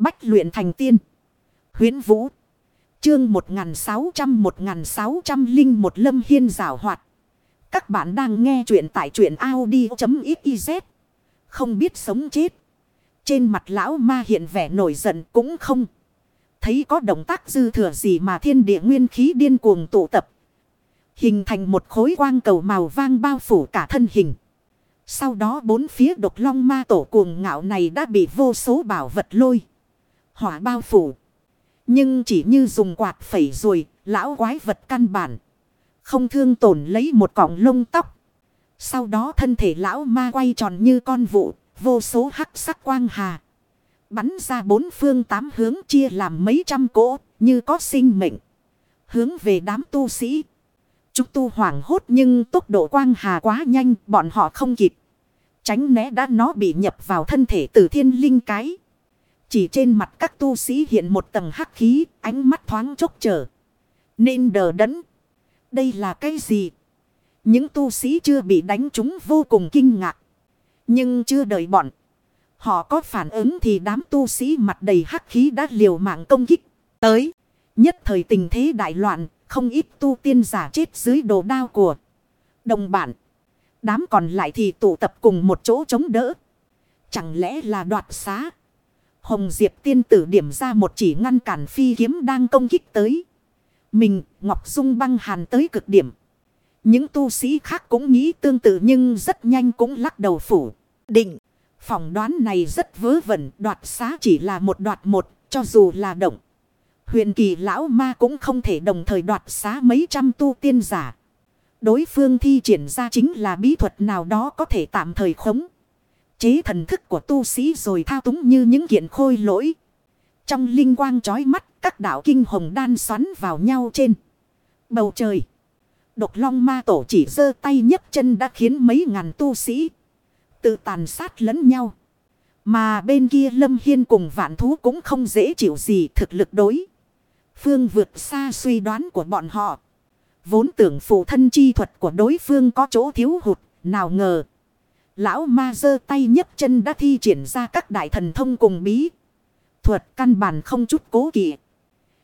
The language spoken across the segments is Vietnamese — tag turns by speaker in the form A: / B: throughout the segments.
A: Bách luyện thành tiên. huyễn Vũ. Chương 1600-1600 Linh một lâm hiên rào hoạt. Các bạn đang nghe truyện tại truyện Audi.xyz. Không biết sống chết. Trên mặt lão ma hiện vẻ nổi giận cũng không. Thấy có động tác dư thừa gì mà thiên địa nguyên khí điên cuồng tụ tập. Hình thành một khối quang cầu màu vang bao phủ cả thân hình. Sau đó bốn phía độc long ma tổ cuồng ngạo này đã bị vô số bảo vật lôi. Hỏa bao phủ. Nhưng chỉ như dùng quạt phẩy rồi, lão quái vật căn bản. Không thương tổn lấy một cọng lông tóc. Sau đó thân thể lão ma quay tròn như con vụ, vô số hắc sắc quang hà. Bắn ra bốn phương tám hướng chia làm mấy trăm cỗ, như có sinh mệnh. Hướng về đám tu sĩ. Chúng tu hoảng hốt nhưng tốc độ quang hà quá nhanh, bọn họ không kịp. Tránh né đã nó bị nhập vào thân thể từ thiên linh cái. Chỉ trên mặt các tu sĩ hiện một tầng hắc khí, ánh mắt thoáng chốc trở. Nên đờ đẫn. Đây là cái gì? Những tu sĩ chưa bị đánh chúng vô cùng kinh ngạc. Nhưng chưa đợi bọn. Họ có phản ứng thì đám tu sĩ mặt đầy hắc khí đã liều mạng công kích. Tới. Nhất thời tình thế đại loạn. Không ít tu tiên giả chết dưới đồ đao của đồng bản. Đám còn lại thì tụ tập cùng một chỗ chống đỡ. Chẳng lẽ là đoạt xá? Hồng Diệp tiên tử điểm ra một chỉ ngăn cản phi kiếm đang công kích tới. Mình, Ngọc Dung băng hàn tới cực điểm. Những tu sĩ khác cũng nghĩ tương tự nhưng rất nhanh cũng lắc đầu phủ. Định, phỏng đoán này rất vớ vẩn, đoạt xá chỉ là một đoạt một, cho dù là động. Huyền kỳ lão ma cũng không thể đồng thời đoạt xá mấy trăm tu tiên giả. Đối phương thi triển ra chính là bí thuật nào đó có thể tạm thời khống. Chế thần thức của tu sĩ rồi thao túng như những kiện khôi lỗi. Trong linh quang chói mắt, các đạo kinh hồng đan xoắn vào nhau trên bầu trời. Độc long ma tổ chỉ giơ tay nhấc chân đã khiến mấy ngàn tu sĩ tự tàn sát lẫn nhau. Mà bên kia Lâm Hiên cùng vạn thú cũng không dễ chịu gì thực lực đối. Phương vượt xa suy đoán của bọn họ. Vốn tưởng phụ thân chi thuật của đối phương có chỗ thiếu hụt, nào ngờ. Lão ma giơ tay nhấc chân đã thi triển ra các đại thần thông cùng bí. Thuật căn bản không chút cố kỵ.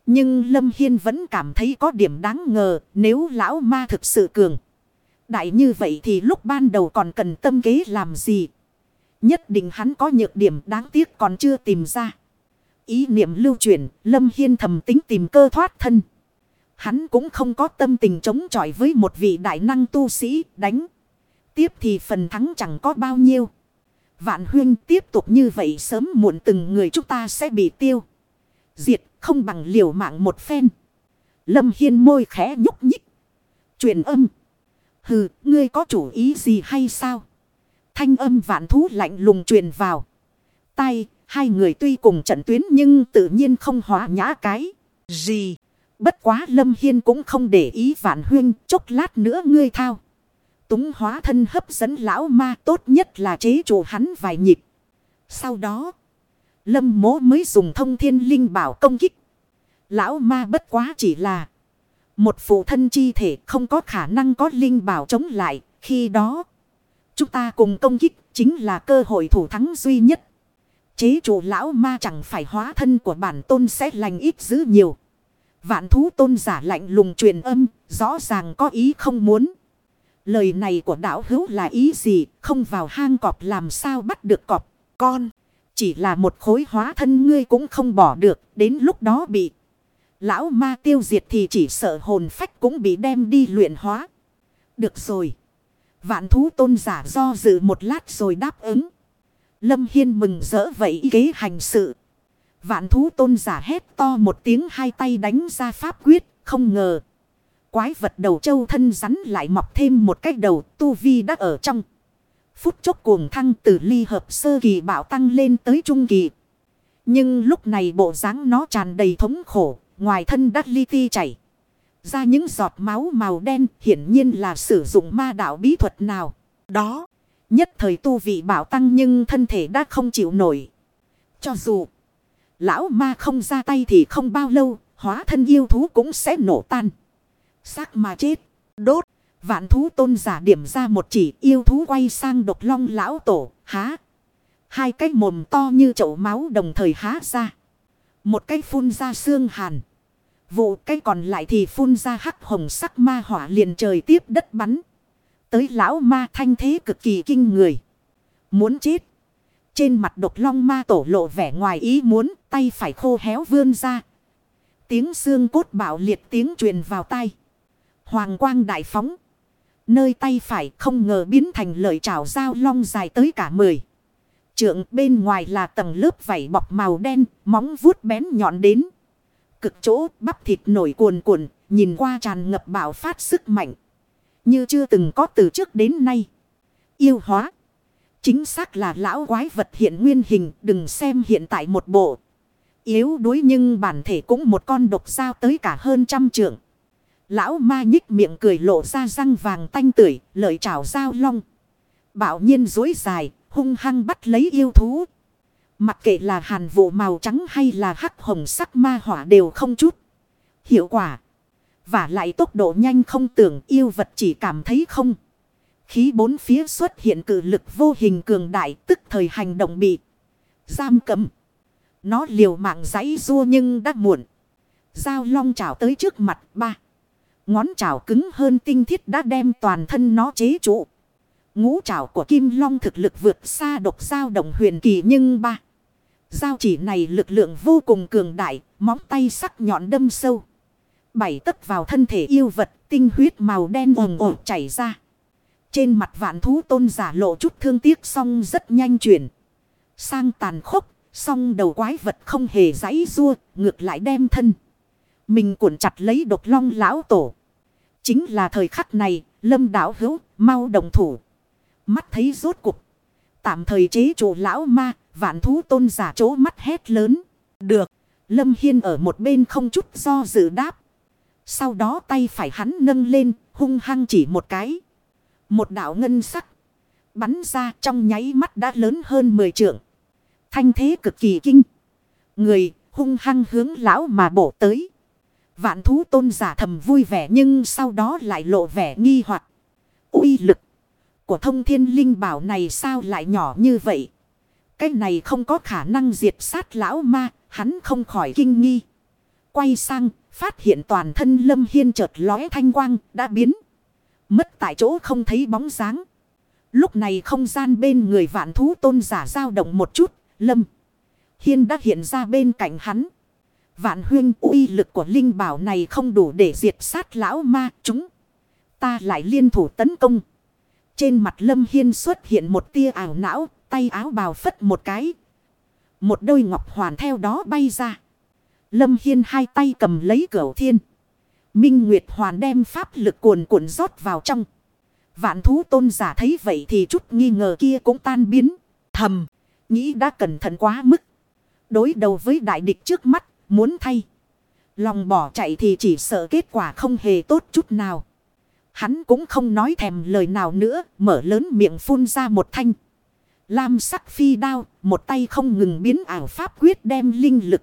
A: Nhưng Lâm Hiên vẫn cảm thấy có điểm đáng ngờ nếu lão ma thực sự cường. Đại như vậy thì lúc ban đầu còn cần tâm kế làm gì? Nhất định hắn có nhược điểm đáng tiếc còn chưa tìm ra. Ý niệm lưu chuyển, Lâm Hiên thầm tính tìm cơ thoát thân. Hắn cũng không có tâm tình chống chọi với một vị đại năng tu sĩ đánh. Tiếp thì phần thắng chẳng có bao nhiêu. Vạn huyên tiếp tục như vậy sớm muộn từng người chúng ta sẽ bị tiêu. Diệt không bằng liều mạng một phen. Lâm Hiên môi khẽ nhúc nhích. Truyền âm. Hừ, ngươi có chủ ý gì hay sao? Thanh âm vạn thú lạnh lùng truyền vào. Tay, hai người tuy cùng trận tuyến nhưng tự nhiên không hóa nhã cái. Gì? Bất quá Lâm Hiên cũng không để ý vạn huyên, chốc lát nữa ngươi thao. Túng hóa thân hấp dẫn lão ma tốt nhất là chế chủ hắn vài nhịp. Sau đó, Lâm mố mới dùng thông thiên linh bảo công kích. Lão ma bất quá chỉ là một phụ thân chi thể không có khả năng có linh bảo chống lại. Khi đó, chúng ta cùng công kích chính là cơ hội thủ thắng duy nhất. Chế chủ lão ma chẳng phải hóa thân của bản tôn sẽ lành ít dữ nhiều. Vạn thú tôn giả lạnh lùng truyền âm, rõ ràng có ý không muốn. Lời này của đạo hữu là ý gì, không vào hang cọp làm sao bắt được cọp, con. Chỉ là một khối hóa thân ngươi cũng không bỏ được, đến lúc đó bị. Lão ma tiêu diệt thì chỉ sợ hồn phách cũng bị đem đi luyện hóa. Được rồi. Vạn thú tôn giả do dự một lát rồi đáp ứng. Lâm Hiên mừng rỡ vậy kế hành sự. Vạn thú tôn giả hét to một tiếng hai tay đánh ra pháp quyết, không ngờ. Quái vật đầu châu thân rắn lại mọc thêm một cái đầu tu vi đã ở trong. Phút chốc cuồng thăng từ ly hợp sơ kỳ bảo tăng lên tới trung kỳ. Nhưng lúc này bộ dáng nó tràn đầy thống khổ, ngoài thân đắt ly ti chảy. Ra những giọt máu màu đen hiển nhiên là sử dụng ma đạo bí thuật nào. Đó, nhất thời tu vị bảo tăng nhưng thân thể đã không chịu nổi. Cho dù Lão ma không ra tay thì không bao lâu, hóa thân yêu thú cũng sẽ nổ tan. Xác mà chết, đốt, vạn thú tôn giả điểm ra một chỉ yêu thú quay sang độc long lão tổ, há. Hai cái mồm to như chậu máu đồng thời há ra. Một cái phun ra xương hàn. Vụ cái còn lại thì phun ra hắc hồng sắc ma hỏa liền trời tiếp đất bắn. Tới lão ma thanh thế cực kỳ kinh người. Muốn chết. Trên mặt độc long ma tổ lộ vẻ ngoài ý muốn tay phải khô héo vươn ra. Tiếng xương cốt bạo liệt tiếng truyền vào tay. Hoàng quang đại phóng. Nơi tay phải không ngờ biến thành lợi trảo dao long dài tới cả mười. Trượng bên ngoài là tầng lớp vảy bọc màu đen, móng vuốt bén nhọn đến. Cực chỗ bắp thịt nổi cuồn cuộn, nhìn qua tràn ngập bạo phát sức mạnh. Như chưa từng có từ trước đến nay. Yêu hóa. Chính xác là lão quái vật hiện nguyên hình, đừng xem hiện tại một bộ. Yếu đuối nhưng bản thể cũng một con độc sao tới cả hơn trăm trượng. Lão ma nhích miệng cười lộ ra răng vàng tanh tưởi, lợi trảo dao long. Bảo nhiên dối dài, hung hăng bắt lấy yêu thú. Mặc kệ là hàn vụ màu trắng hay là hắc hồng sắc ma hỏa đều không chút. Hiệu quả. Và lại tốc độ nhanh không tưởng yêu vật chỉ cảm thấy không. Khí bốn phía xuất hiện cử lực vô hình cường đại tức thời hành động bị giam cầm. Nó liều mạng giấy rua nhưng đã muộn. Giao long trảo tới trước mặt ba. Ngón chảo cứng hơn tinh thiết đã đem toàn thân nó chế trụ. Ngũ chảo của kim long thực lực vượt xa độc giao đồng huyền kỳ nhưng ba. Giao chỉ này lực lượng vô cùng cường đại, móng tay sắc nhọn đâm sâu. Bảy tấc vào thân thể yêu vật, tinh huyết màu đen ồn ồn chảy ra. Trên mặt vạn thú tôn giả lộ chút thương tiếc song rất nhanh chuyển. Sang tàn khốc, song đầu quái vật không hề giãy rua, ngược lại đem thân. Mình cuộn chặt lấy độc long lão tổ. Chính là thời khắc này, lâm đảo hữu, mau đồng thủ. Mắt thấy rốt cục. Tạm thời chế chủ lão ma, vạn thú tôn giả chỗ mắt hét lớn. Được, Lâm Hiên ở một bên không chút do dự đáp. Sau đó tay phải hắn nâng lên, hung hăng chỉ một cái. Một đạo ngân sắc. Bắn ra trong nháy mắt đã lớn hơn 10 trượng. Thanh thế cực kỳ kinh. Người hung hăng hướng lão mà bổ tới. Vạn thú tôn giả thầm vui vẻ nhưng sau đó lại lộ vẻ nghi hoặc uy lực của thông thiên linh bảo này sao lại nhỏ như vậy? Cái này không có khả năng diệt sát lão ma, hắn không khỏi kinh nghi. Quay sang, phát hiện toàn thân lâm hiên chợt lóe thanh quang, đã biến. Mất tại chỗ không thấy bóng dáng. Lúc này không gian bên người vạn thú tôn giả dao động một chút, lâm. Hiên đã hiện ra bên cạnh hắn. Vạn huyên uy lực của linh bảo này không đủ để diệt sát lão ma chúng. Ta lại liên thủ tấn công. Trên mặt Lâm Hiên xuất hiện một tia ảo não, tay áo bào phất một cái. Một đôi ngọc hoàn theo đó bay ra. Lâm Hiên hai tay cầm lấy cửa thiên. Minh Nguyệt Hoàn đem pháp lực cuồn cuộn rót vào trong. Vạn thú tôn giả thấy vậy thì chút nghi ngờ kia cũng tan biến. Thầm, nghĩ đã cẩn thận quá mức. Đối đầu với đại địch trước mắt, muốn thay. Lòng bỏ chạy thì chỉ sợ kết quả không hề tốt chút nào. Hắn cũng không nói thèm lời nào nữa, mở lớn miệng phun ra một thanh. Lam sắc phi đao, một tay không ngừng biến ảo pháp quyết đem linh lực.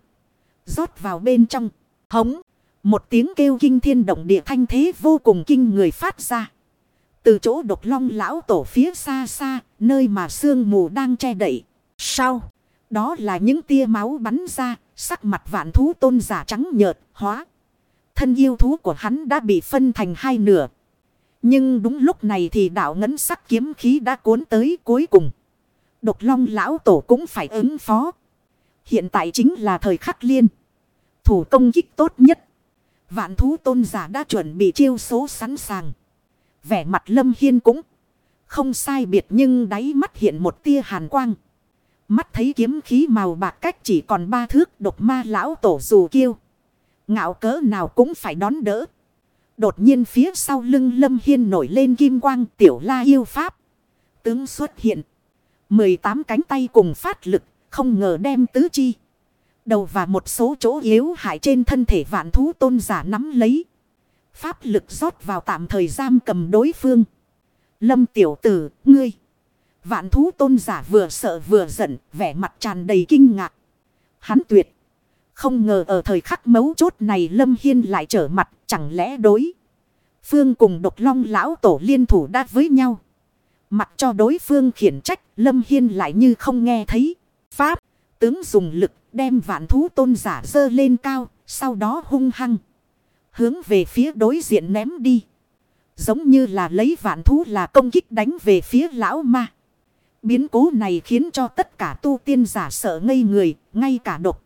A: rót vào bên trong, hống. Một tiếng kêu kinh thiên động địa thanh thế vô cùng kinh người phát ra. Từ chỗ độc long lão tổ phía xa xa, nơi mà sương mù đang che đậy. Sau, đó là những tia máu bắn ra, sắc mặt vạn thú tôn giả trắng nhợt, hóa. Thân yêu thú của hắn đã bị phân thành hai nửa. Nhưng đúng lúc này thì đạo ngấn sắc kiếm khí đã cuốn tới cuối cùng. Độc long lão tổ cũng phải ứng phó. Hiện tại chính là thời khắc liên. Thủ công kích tốt nhất. Vạn thú tôn giả đã chuẩn bị chiêu số sẵn sàng. Vẻ mặt lâm hiên cũng không sai biệt nhưng đáy mắt hiện một tia hàn quang. Mắt thấy kiếm khí màu bạc cách chỉ còn ba thước độc ma lão tổ dù kêu, Ngạo cỡ nào cũng phải đón đỡ. Đột nhiên phía sau lưng lâm hiên nổi lên kim quang tiểu la yêu pháp. Tướng xuất hiện. 18 cánh tay cùng phát lực. Không ngờ đem tứ chi. Đầu và một số chỗ yếu hại trên thân thể vạn thú tôn giả nắm lấy. Pháp lực rót vào tạm thời giam cầm đối phương. Lâm tiểu tử, ngươi. Vạn thú tôn giả vừa sợ vừa giận, vẻ mặt tràn đầy kinh ngạc. Hắn tuyệt. Không ngờ ở thời khắc mấu chốt này Lâm Hiên lại trở mặt chẳng lẽ đối. Phương cùng độc long lão tổ liên thủ đáp với nhau. mặt cho đối phương khiển trách Lâm Hiên lại như không nghe thấy. Pháp tướng dùng lực Đem vạn thú tôn giả dơ lên cao. Sau đó hung hăng. Hướng về phía đối diện ném đi. Giống như là lấy vạn thú là công kích đánh về phía lão ma. Biến cố này khiến cho tất cả tu tiên giả sợ ngây người, ngay cả độc.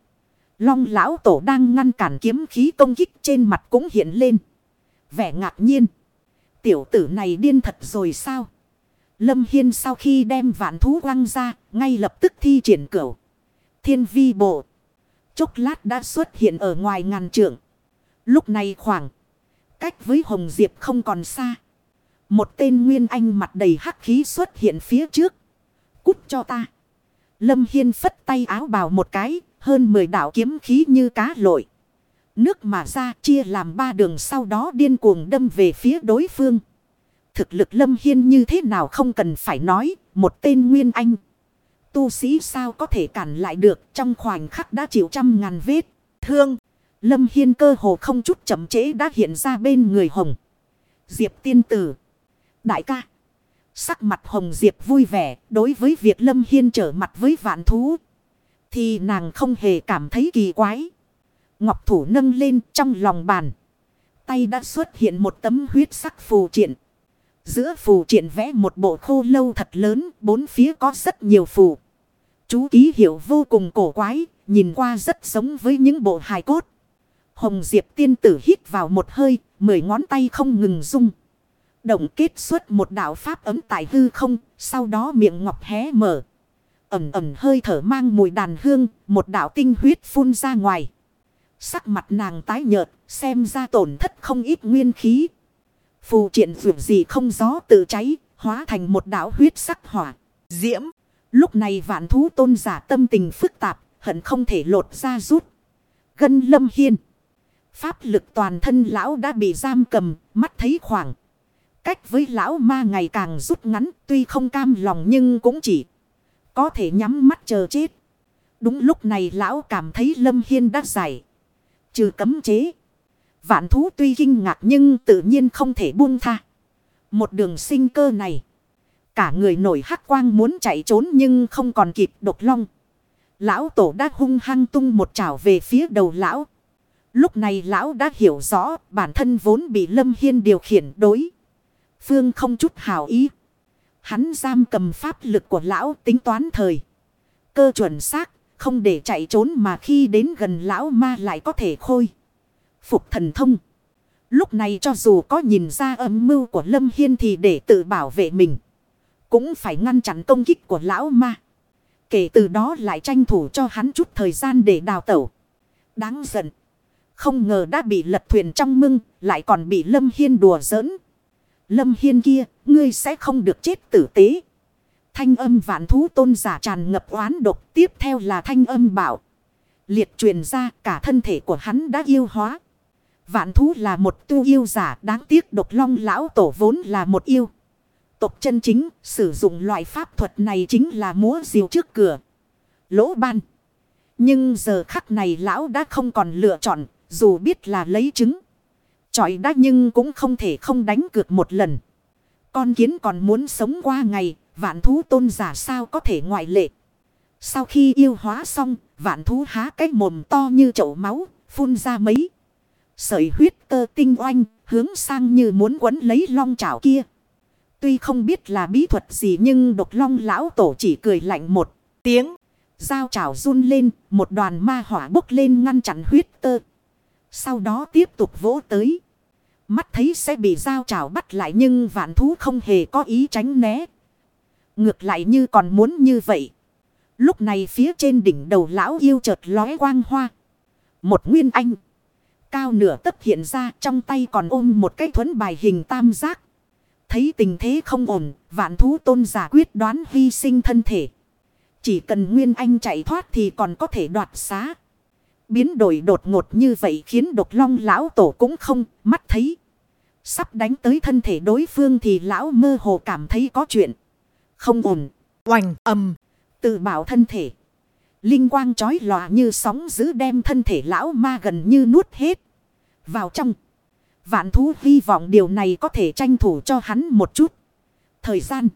A: Long lão tổ đang ngăn cản kiếm khí công kích trên mặt cũng hiện lên. Vẻ ngạc nhiên. Tiểu tử này điên thật rồi sao? Lâm Hiên sau khi đem vạn thú quăng ra, ngay lập tức thi triển cửu. Thiên vi bộ. Chốc lát đã xuất hiện ở ngoài ngàn trượng. Lúc này khoảng. Cách với Hồng Diệp không còn xa. Một tên nguyên anh mặt đầy hắc khí xuất hiện phía trước. Cút cho ta. Lâm Hiên phất tay áo bào một cái. Hơn 10 đạo kiếm khí như cá lội. Nước mà ra chia làm ba đường sau đó điên cuồng đâm về phía đối phương. Thực lực Lâm Hiên như thế nào không cần phải nói. Một tên nguyên anh. Tu sĩ sao có thể cản lại được, trong khoảnh khắc đã chịu trăm ngàn vết. Thương. Lâm Hiên cơ hồ không chút chậm chế đã hiện ra bên người Hồng. Diệp tiên tử. Đại ca. Sắc mặt Hồng Diệp vui vẻ đối với việc Lâm Hiên trở mặt với vạn thú. Thì nàng không hề cảm thấy kỳ quái. Ngọc thủ nâng lên trong lòng bàn. Tay đã xuất hiện một tấm huyết sắc phù triện. Giữa phù triện vẽ một bộ khô lâu thật lớn, bốn phía có rất nhiều phù. Chú ký hiệu vô cùng cổ quái, nhìn qua rất giống với những bộ hài cốt. Hồng Diệp tiên tử hít vào một hơi, mười ngón tay không ngừng rung. Động kết xuất một đạo pháp ấm tại hư không, sau đó miệng ngọc hé mở. Ẩm ẩm hơi thở mang mùi đàn hương, một đạo tinh huyết phun ra ngoài. Sắc mặt nàng tái nhợt, xem ra tổn thất không ít nguyên khí. Phù triện dù gì không gió tự cháy, hóa thành một đạo huyết sắc hỏa. Diễm, lúc này vạn thú tôn giả tâm tình phức tạp, hận không thể lột ra rút. Gân lâm hiên. Pháp lực toàn thân lão đã bị giam cầm, mắt thấy khoảng. Cách với lão ma ngày càng rút ngắn, tuy không cam lòng nhưng cũng chỉ có thể nhắm mắt chờ chết. Đúng lúc này lão cảm thấy Lâm Hiên đã giải. Trừ cấm chế. Vạn thú tuy kinh ngạc nhưng tự nhiên không thể buông tha. Một đường sinh cơ này. Cả người nổi hắc quang muốn chạy trốn nhưng không còn kịp độc long. Lão tổ đã hung hăng tung một chảo về phía đầu lão. Lúc này lão đã hiểu rõ bản thân vốn bị Lâm Hiên điều khiển đối. Phương không chút hào ý. Hắn giam cầm pháp lực của lão tính toán thời. Cơ chuẩn xác, không để chạy trốn mà khi đến gần lão ma lại có thể khôi. Phục thần thông. Lúc này cho dù có nhìn ra âm mưu của Lâm Hiên thì để tự bảo vệ mình. Cũng phải ngăn chặn công kích của lão ma. Kể từ đó lại tranh thủ cho hắn chút thời gian để đào tẩu. Đáng giận. Không ngờ đã bị lật thuyền trong mưng, lại còn bị Lâm Hiên đùa giỡn. Lâm Hiên kia, ngươi sẽ không được chết tử tế. Thanh âm vạn thú tôn giả tràn ngập oán độc tiếp theo là thanh âm bảo. Liệt truyền ra cả thân thể của hắn đã yêu hóa. Vạn thú là một tu yêu giả đáng tiếc độc long lão tổ vốn là một yêu. Tộc chân chính sử dụng loại pháp thuật này chính là múa diều trước cửa. Lỗ ban. Nhưng giờ khắc này lão đã không còn lựa chọn dù biết là lấy trứng. Chọi đã nhưng cũng không thể không đánh cược một lần. Con kiến còn muốn sống qua ngày, vạn thú tôn giả sao có thể ngoại lệ. Sau khi yêu hóa xong, vạn thú há cái mồm to như chậu máu, phun ra mấy. Sợi huyết tơ tinh oanh, hướng sang như muốn quấn lấy long chảo kia. Tuy không biết là bí thuật gì nhưng độc long lão tổ chỉ cười lạnh một tiếng. Dao chảo run lên, một đoàn ma hỏa bốc lên ngăn chặn huyết tơ. Sau đó tiếp tục vỗ tới. Mắt thấy sẽ bị dao chảo bắt lại nhưng vạn thú không hề có ý tránh né. Ngược lại như còn muốn như vậy. Lúc này phía trên đỉnh đầu lão yêu chợt lóe quang hoa. Một nguyên anh. Cao nửa tấc hiện ra trong tay còn ôm một cái thuẫn bài hình tam giác. Thấy tình thế không ổn, vạn thú tôn giả quyết đoán hy sinh thân thể. Chỉ cần Nguyên Anh chạy thoát thì còn có thể đoạt xá. Biến đổi đột ngột như vậy khiến độc long lão tổ cũng không mắt thấy. Sắp đánh tới thân thể đối phương thì lão mơ hồ cảm thấy có chuyện. Không ổn. Oành, ầm. Tự bảo thân thể. Linh quang chói lòa như sóng giữ đem thân thể lão ma gần như nuốt hết. Vào trong. Vạn thú hy vọng điều này có thể tranh thủ cho hắn một chút. Thời gian.